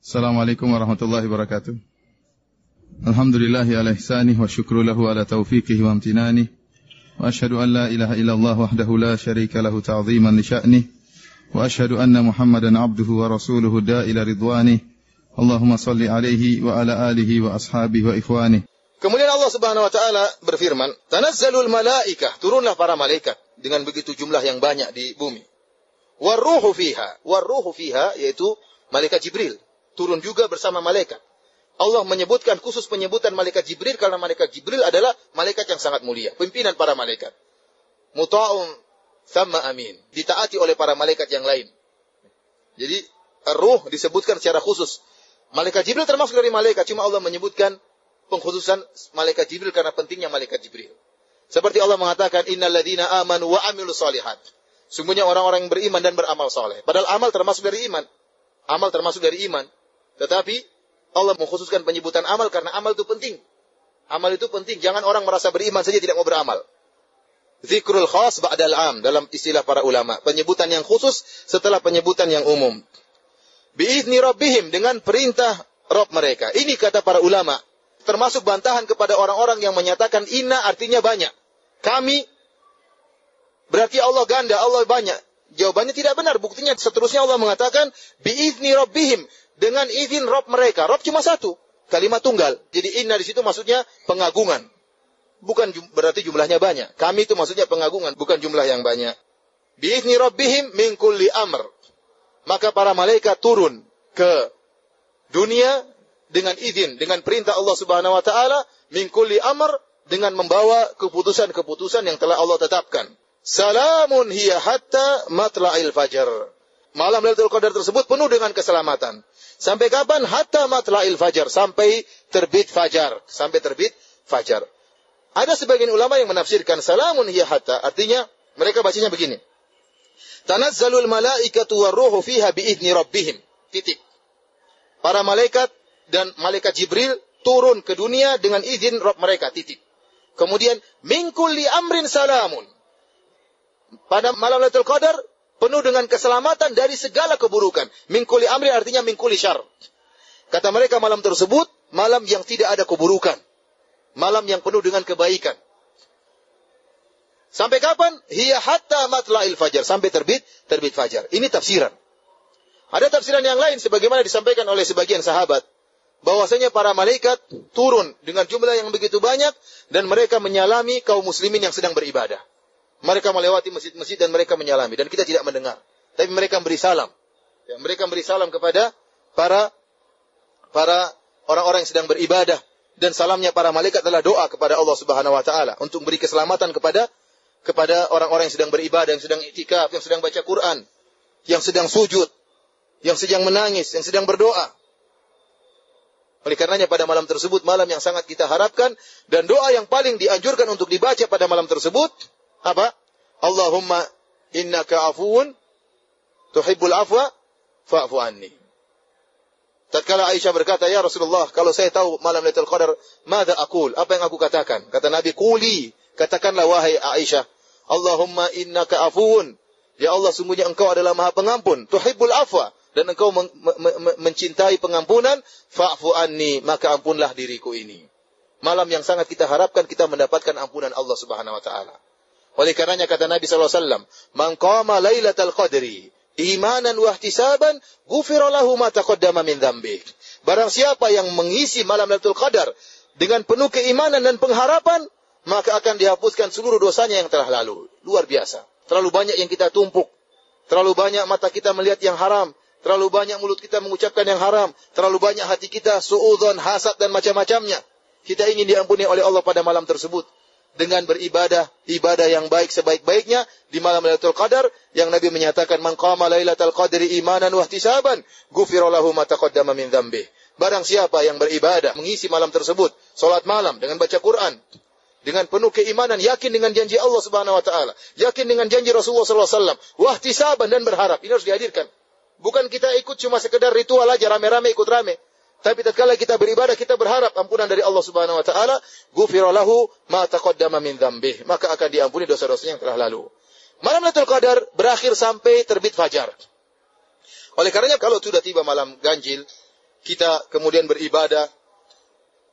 Assalamualaikum warahmatullahi wabarakatuh. Alhamdulillah ala ihsanih wa syukru lahu ala taufiqihi wa amtinanih. Wa ashhadu an la ilaha illallah wahdahu la syarika lahu ta'ziman li sya'nih. Wa ashhadu anna Muhammadan abduhu wa rasuluhu da'ila ridwanih. Allahumma salli alaihi wa ala alihi wa ashabihi wa ikhwanih. Kemudian Allah Subhanahu wa taala berfirman, "Tanazzalul malaikah", turunlah para malaikat dengan begitu jumlah yang banyak di bumi. Waruhu fiha, waruhu fiha yaitu malaikat Jibril, turun juga bersama malaikat. Allah menyebutkan khusus penyebutan malaikat Jibril karena malaikat Jibril adalah malaikat yang sangat mulia, pimpinan para malaikat. Muta'un sama amin, ditaati oleh para malaikat yang lain. Jadi ruh disebutkan secara khusus. Malaikat Jibril termasuk dari malaikat, cuma Allah menyebutkan pengkhususan malaikat Jibril karena pentingnya malaikat Jibril. Seperti Allah mengatakan, Innal ladhina amanu wa amilu salihat. Sungguhnya orang-orang yang beriman dan beramal soleh. Padahal amal termasuk dari iman. Amal termasuk dari iman. Tetapi Allah mengkhususkan penyebutan amal karena amal itu penting. Amal itu penting. Jangan orang merasa beriman saja tidak mau beramal. Zikrul khas ba'dal am dalam istilah para ulama. Penyebutan yang khusus setelah penyebutan yang umum. Biizni rabbihim dengan perintah Rob mereka. Ini kata para ulama termasuk bantahan kepada orang-orang yang menyatakan inna artinya banyak. Kami berarti Allah ganda, Allah banyak. Jawabannya tidak benar. Buktinya seterusnya Allah mengatakan biizni rabbihim dengan izin Rob mereka. Rob cuma satu, kalimat tunggal. Jadi inna di situ maksudnya pengagungan. Bukan jum, berarti jumlahnya banyak. Kami itu maksudnya pengagungan, bukan jumlah yang banyak. Biizni rabbihim min kulli amr. Maka para malaikat turun ke dunia dengan izin, dengan perintah Allah Subhanahu wa taala min amr dengan membawa keputusan-keputusan yang telah Allah tetapkan. Salamun hiya hatta matla'il fajar. Malam Lailatul Qadar tersebut penuh dengan keselamatan. Sampai kapan? Hatta matla'il fajar, sampai terbit fajar, sampai terbit fajar. Ada sebagian ulama yang menafsirkan salamun hiya hatta, artinya mereka bacanya begini. Tanazzalul malaikatu warruhu fiha biizni rabbihim. Titik. Para malaikat dan malaikat Jibril turun ke dunia dengan izin Rob mereka. Titik. Kemudian mingkuli amrin salamun. Pada malam Lailatul Qadar penuh dengan keselamatan dari segala keburukan. Mingkuli amrin artinya mingkuli syar. Kata mereka malam tersebut malam yang tidak ada keburukan. Malam yang penuh dengan kebaikan. Sampai kapan? Hiya hatta matla'il fajar. Sampai terbit, terbit fajar. Ini tafsiran. Ada tafsiran yang lain sebagaimana disampaikan oleh sebagian sahabat bahwasanya para malaikat turun dengan jumlah yang begitu banyak dan mereka menyalami kaum muslimin yang sedang beribadah. Mereka melewati masjid-masjid dan mereka menyalami dan kita tidak mendengar. Tapi mereka beri salam. Ya, mereka beri salam kepada para para orang-orang yang sedang beribadah dan salamnya para malaikat adalah doa kepada Allah Subhanahu wa taala untuk beri keselamatan kepada kepada orang-orang yang sedang beribadah, yang sedang iktikaf, yang sedang baca Quran, yang sedang sujud, yang sedang menangis, yang sedang berdoa. Oleh karenanya pada malam tersebut malam yang sangat kita harapkan dan doa yang paling dianjurkan untuk dibaca pada malam tersebut apa? Allahumma innaka afuun tuhibbul afwa fa'fu anni. Tatkala Aisyah berkata, "Ya Rasulullah, kalau saya tahu malam Lailatul Qadar, mada aqul? Apa yang aku katakan?" Kata Nabi, "Quli." Katakanlah wahai Aisyah, "Allahumma innaka afuun." Ya Allah, sungguhnya Engkau adalah Maha Pengampun, tuhibbul afwa dan engkau men men mencintai pengampunan, fa'fu anni, maka ampunlah diriku ini. Malam yang sangat kita harapkan kita mendapatkan ampunan Allah Subhanahu wa taala. Oleh karenanya kata Nabi wasallam, "Man qama lailatal qadri imanan wa ihtisaban, ghufira lahu ma taqaddama min dzambi." Barang siapa yang mengisi malam Lailatul Qadar dengan penuh keimanan dan pengharapan, maka akan dihapuskan seluruh dosanya yang telah lalu. Luar biasa. Terlalu banyak yang kita tumpuk. Terlalu banyak mata kita melihat yang haram. Terlalu banyak mulut kita mengucapkan yang haram. Terlalu banyak hati kita suudon, hasad dan macam-macamnya. Kita ingin diampuni oleh Allah pada malam tersebut dengan beribadah ibadah yang baik sebaik-baiknya di malam Lailatul Qadar yang Nabi menyatakan man qama Lailatul Qadri imanan wa ihtisaban ghufira lahu ma taqaddama min dzambi. Barang siapa yang beribadah mengisi malam tersebut, salat malam dengan baca Quran, dengan penuh keimanan, yakin dengan janji Allah Subhanahu wa taala, yakin dengan janji Rasulullah sallallahu alaihi wasallam, wahtisaban dan berharap. Ini harus dihadirkan. Bukan kita ikut cuma sekedar ritual aja rame-rame ikut rame. Tapi tatkala kita beribadah kita berharap ampunan dari Allah Subhanahu wa taala, ghufira lahu ma taqaddama min dzambih, maka akan diampuni dosa-dosanya yang telah lalu. Malam Lailatul Qadar berakhir sampai terbit fajar. Oleh karenanya kalau sudah tiba malam ganjil, kita kemudian beribadah,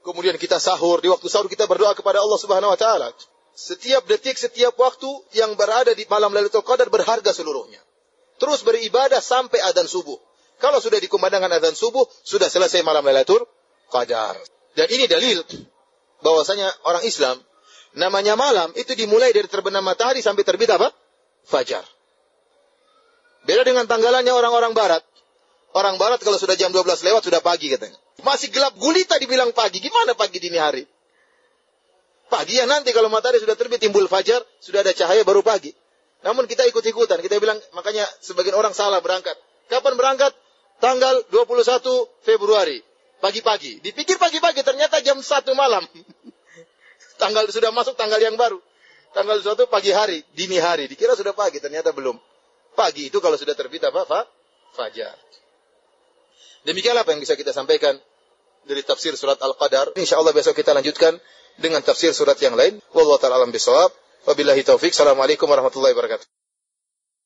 kemudian kita sahur, di waktu sahur kita berdoa kepada Allah Subhanahu wa taala. Setiap detik, setiap waktu yang berada di malam Lailatul Qadar berharga seluruhnya. Terus beribadah sampai adzan subuh. Kalau sudah dikumandangkan adzan subuh, sudah selesai malam Lailatul Qadar. Dan ini dalil bahwasanya orang Islam namanya malam itu dimulai dari terbenam matahari sampai terbit apa? Fajar. Beda dengan tanggalannya orang-orang barat. Orang barat kalau sudah jam 12 lewat sudah pagi katanya. Masih gelap gulita dibilang pagi. Gimana pagi dini hari? Pagi ya nanti kalau matahari sudah terbit timbul fajar, sudah ada cahaya baru pagi. Namun kita ikut-ikutan. Kita bilang makanya sebagian orang salah berangkat. Kapan berangkat? Tanggal 21 Februari. Pagi-pagi. Dipikir pagi-pagi ternyata jam 1 malam. tanggal sudah masuk tanggal yang baru. Tanggal suatu pagi hari, dini hari. Dikira sudah pagi, ternyata belum. Pagi itu kalau sudah terbit apa? Fa? Fajar. Demikianlah apa yang bisa kita sampaikan dari tafsir surat Al-Qadar. Insya Allah besok kita lanjutkan dengan tafsir surat yang lain. Wallahu ta'ala alam bisawab. Wabillahi taufik. Assalamualaikum warahmatullahi wabarakatuh.